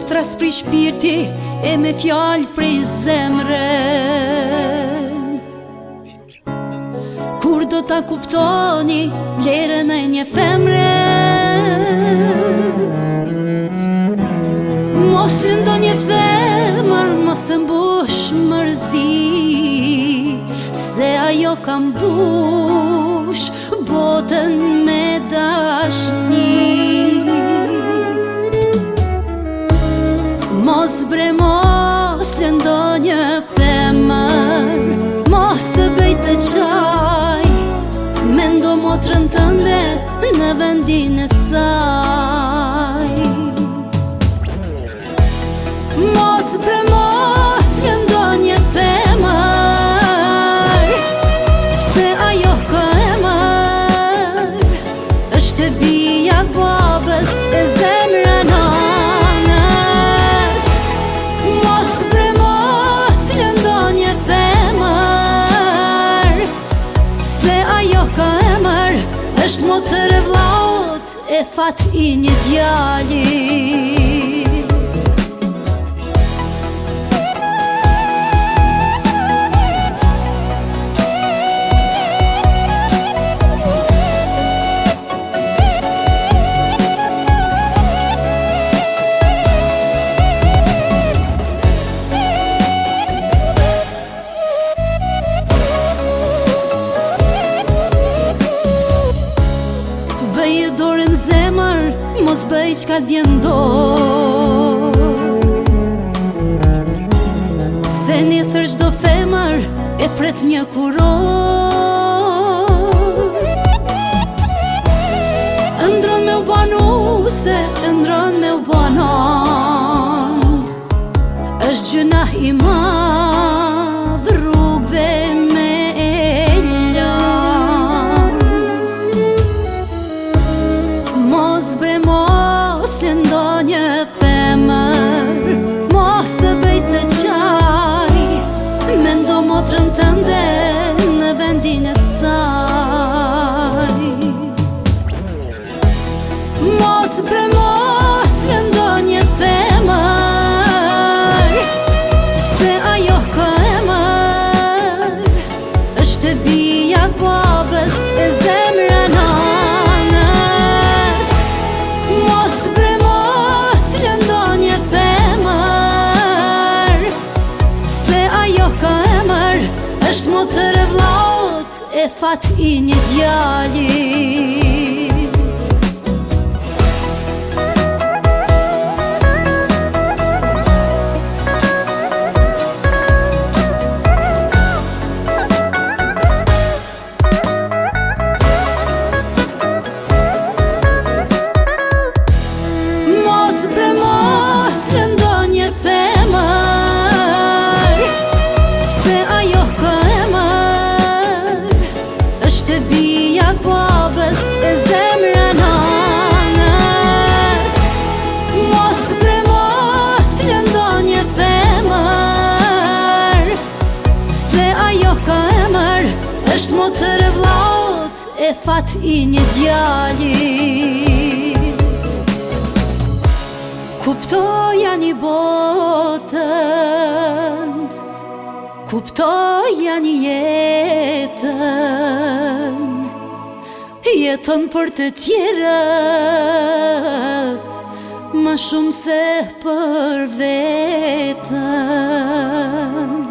Strasë pri shpirti e me fjallë prej zemre Kur do t'a kuptoni vlerën e një femre Mos lëndon një femër, mos e mbush mërzi Se ajo kam bush botën një vendin e saj Mos pre mos lëndonjë një femër Pse ajo ka emër është bia babës e zemra na Mos e femër ka është motër e vlaut e fat i një djali Mos bëj qka do Se njësër qdo femër E pret një kuroh Ndron me u banu Se ndron me u banon është gjëna i kjo ka emër është mu të revlot E fat i një djali Mos bremo Babës e zemrën anës Mos bre mos lëndonje femër Se ajo ka emër është motër e vlaut E fat i një djallit Kupto janë botën Kupto janë jetën Ti jeton për të tjerët Ma shumë se për vetën